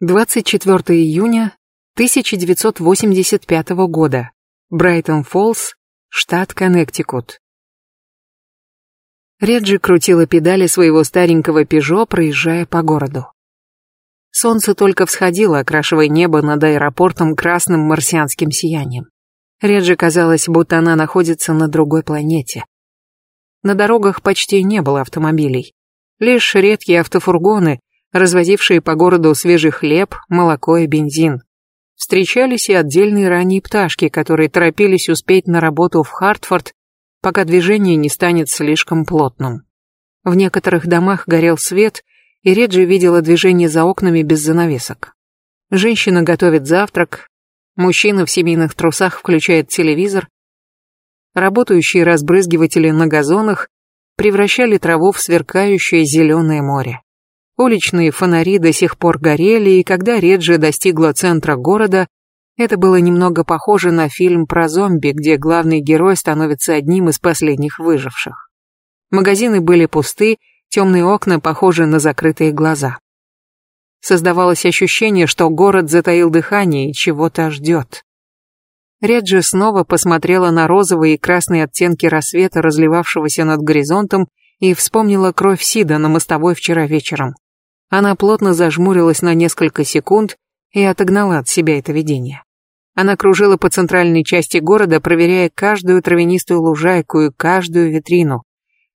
24 июня 1985 года. Брайтон-Фоллс, штат Коннектикут. Реджи крутила педали своего старенького «Пежо», проезжая по городу. Солнце только всходило, окрашивая небо над аэропортом красным марсианским сиянием. Реджи казалось, будто она находится на другой планете. На дорогах почти не было автомобилей. Лишь редкие автофургоны, развозившие по городу свежий хлеб, молоко и бензин. Встречались и отдельные ранние пташки, которые торопились успеть на работу в Хартфорд, пока движение не станет слишком плотным. В некоторых домах горел свет, и Реджи видела движение за окнами без занавесок. Женщина готовит завтрак, мужчина в семейных трусах включает телевизор, работающие разбрызгиватели на газонах превращали траву в сверкающее зеленое море. Уличные фонари до сих пор горели, и когда Реджи достигла центра города, это было немного похоже на фильм про зомби, где главный герой становится одним из последних выживших. Магазины были пусты, темные окна похожи на закрытые глаза. Создавалось ощущение, что город затаил дыхание и чего-то ждет. Реджи снова посмотрела на розовые и красные оттенки рассвета, разливавшегося над горизонтом, и вспомнила кровь Сида на мостовой вчера вечером. Она плотно зажмурилась на несколько секунд и отогнала от себя это видение. Она кружила по центральной части города, проверяя каждую травянистую лужайку и каждую витрину.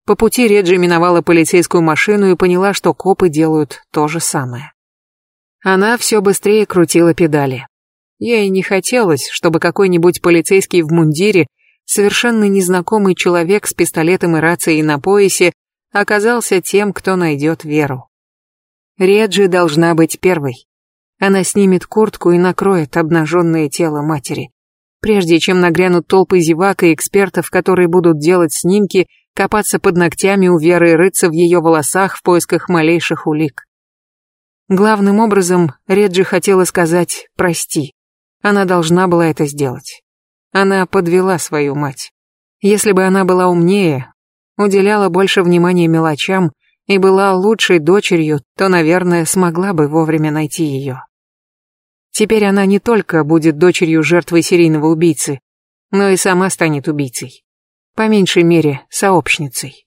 По пути Реджи миновала полицейскую машину и поняла, что копы делают то же самое. Она все быстрее крутила педали. Ей не хотелось, чтобы какой-нибудь полицейский в мундире, совершенно незнакомый человек с пистолетом и рацией на поясе, оказался тем, кто найдет Веру. Реджи должна быть первой. Она снимет куртку и накроет обнаженное тело матери. Прежде чем нагрянут толпы зевак и экспертов, которые будут делать снимки, копаться под ногтями у Веры и рыться в ее волосах в поисках малейших улик. Главным образом, Реджи хотела сказать «прости». Она должна была это сделать. Она подвела свою мать. Если бы она была умнее, уделяла больше внимания мелочам, и была лучшей дочерью, то, наверное, смогла бы вовремя найти ее. Теперь она не только будет дочерью жертвы серийного убийцы, но и сама станет убийцей. По меньшей мере, сообщницей.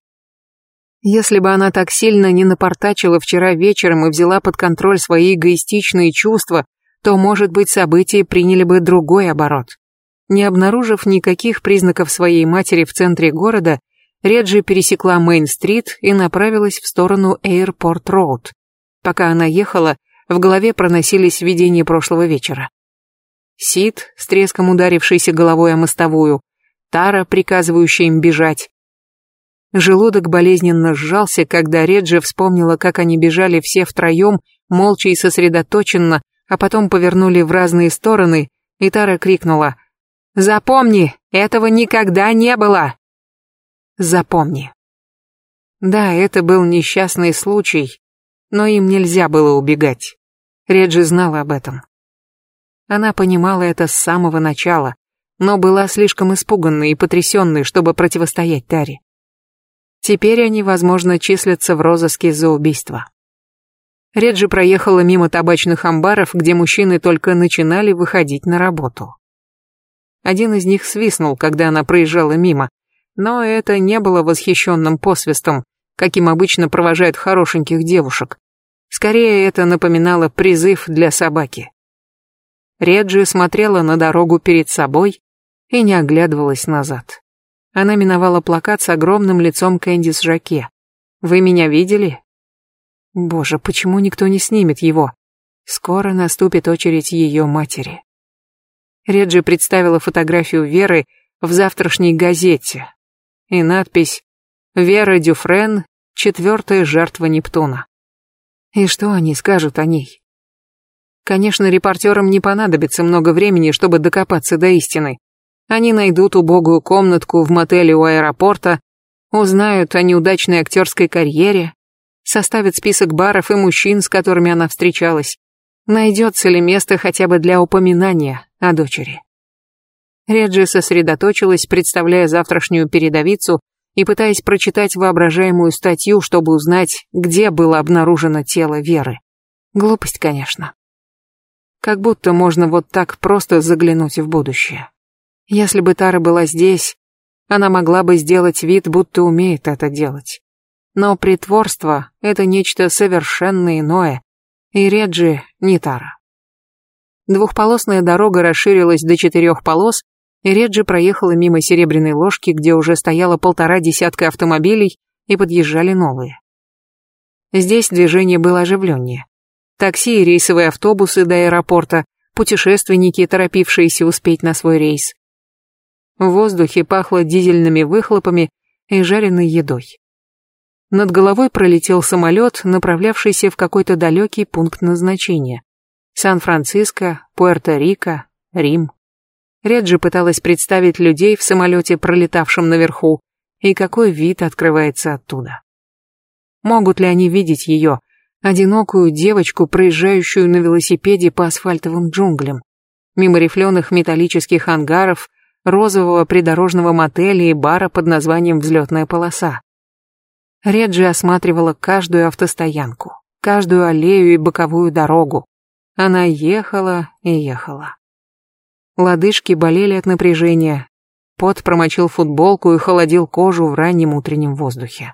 Если бы она так сильно не напортачила вчера вечером и взяла под контроль свои эгоистичные чувства, то, может быть, события приняли бы другой оборот. Не обнаружив никаких признаков своей матери в центре города, Реджи пересекла Мейн-стрит и направилась в сторону Эйрпорт-роуд. Пока она ехала, в голове проносились видения прошлого вечера. Сид, с треском ударившийся головой о мостовую, Тара, приказывающая им бежать. Желудок болезненно сжался, когда Реджи вспомнила, как они бежали все втроем, молча и сосредоточенно, а потом повернули в разные стороны, и Тара крикнула «Запомни, этого никогда не было!» Запомни. Да, это был несчастный случай, но им нельзя было убегать. Реджи знала об этом. Она понимала это с самого начала, но была слишком испуганной и потрясенной, чтобы противостоять Таре. Теперь они, возможно, числятся в розыске за убийство. Реджи проехала мимо табачных амбаров, где мужчины только начинали выходить на работу. Один из них свистнул, когда она проезжала мимо, но это не было восхищенным посвистом, каким обычно провожают хорошеньких девушек. Скорее, это напоминало призыв для собаки. Реджи смотрела на дорогу перед собой и не оглядывалась назад. Она миновала плакат с огромным лицом Кэндис Жаке. «Вы меня видели?» Боже, почему никто не снимет его? Скоро наступит очередь ее матери. Реджи представила фотографию Веры в завтрашней газете, и надпись «Вера Дюфрен, четвертая жертва Нептуна». И что они скажут о ней? Конечно, репортерам не понадобится много времени, чтобы докопаться до истины. Они найдут убогую комнатку в мотеле у аэропорта, узнают о неудачной актерской карьере, составят список баров и мужчин, с которыми она встречалась. Найдется ли место хотя бы для упоминания о дочери? Реджи сосредоточилась, представляя завтрашнюю передовицу и пытаясь прочитать воображаемую статью, чтобы узнать, где было обнаружено тело Веры. Глупость, конечно. Как будто можно вот так просто заглянуть в будущее. Если бы Тара была здесь, она могла бы сделать вид, будто умеет это делать. Но притворство — это нечто совершенно иное, и Реджи не Тара. Двухполосная дорога расширилась до четырех полос, Реджи проехала мимо серебряной ложки, где уже стояло полтора десятка автомобилей и подъезжали новые. Здесь движение было оживленнее. Такси и рейсовые автобусы до аэропорта, путешественники, торопившиеся успеть на свой рейс. В воздухе пахло дизельными выхлопами и жареной едой. Над головой пролетел самолет, направлявшийся в какой-то далекий пункт назначения. Сан-Франциско, Пуэрто-Рико, Рим. Реджи пыталась представить людей в самолете, пролетавшем наверху, и какой вид открывается оттуда. Могут ли они видеть ее, одинокую девочку, проезжающую на велосипеде по асфальтовым джунглям, мимо рифленых металлических ангаров, розового придорожного мотеля и бара под названием «Взлетная полоса». Реджи осматривала каждую автостоянку, каждую аллею и боковую дорогу. Она ехала и ехала. Лодыжки болели от напряжения, пот промочил футболку и холодил кожу в раннем утреннем воздухе.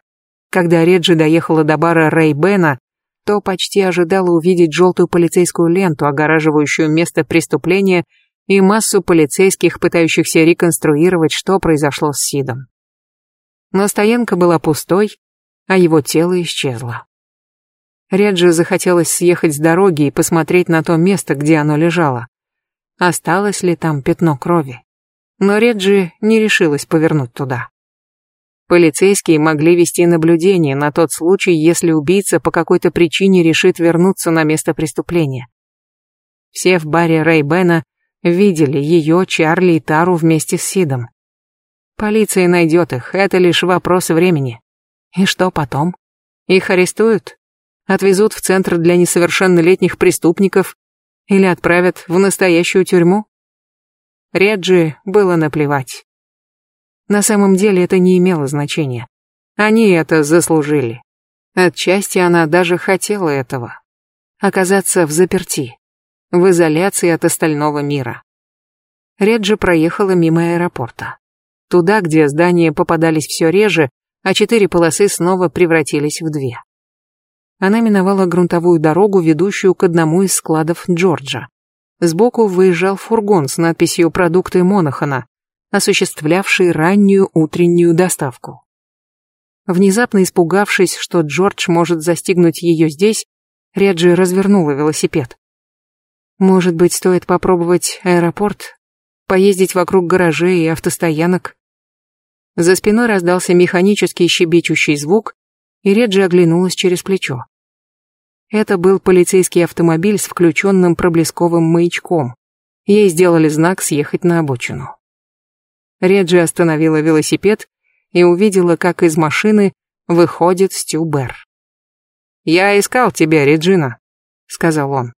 Когда Реджи доехала до бара Рэй Бена, то почти ожидала увидеть желтую полицейскую ленту, огораживающую место преступления и массу полицейских, пытающихся реконструировать, что произошло с Сидом. Но стоянка была пустой, а его тело исчезло. Реджи захотелось съехать с дороги и посмотреть на то место, где оно лежало. Осталось ли там пятно крови? Но Реджи не решилась повернуть туда. Полицейские могли вести наблюдение на тот случай, если убийца по какой-то причине решит вернуться на место преступления. Все в баре Рэй Бена видели ее, Чарли и Тару вместе с Сидом. Полиция найдет их, это лишь вопрос времени. И что потом? Их арестуют? Отвезут в центр для несовершеннолетних преступников или отправят в настоящую тюрьму? Реджи было наплевать. На самом деле это не имело значения. Они это заслужили. Отчасти она даже хотела этого. Оказаться в заперти в изоляции от остального мира. Реджи проехала мимо аэропорта. Туда, где здания попадались все реже, а четыре полосы снова превратились в две. Она миновала грунтовую дорогу, ведущую к одному из складов Джорджа. Сбоку выезжал фургон с надписью «Продукты Монахана», осуществлявший раннюю утреннюю доставку. Внезапно испугавшись, что Джордж может застигнуть ее здесь, Реджи развернула велосипед. Может быть, стоит попробовать аэропорт? Поездить вокруг гаражей и автостоянок? За спиной раздался механический щебечущий звук, и Реджи оглянулась через плечо. Это был полицейский автомобиль с включенным проблесковым маячком. Ей сделали знак съехать на обочину. Реджи остановила велосипед и увидела, как из машины выходит Стю Берр. «Я искал тебя, Реджина», — сказал он.